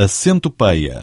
a centopeia.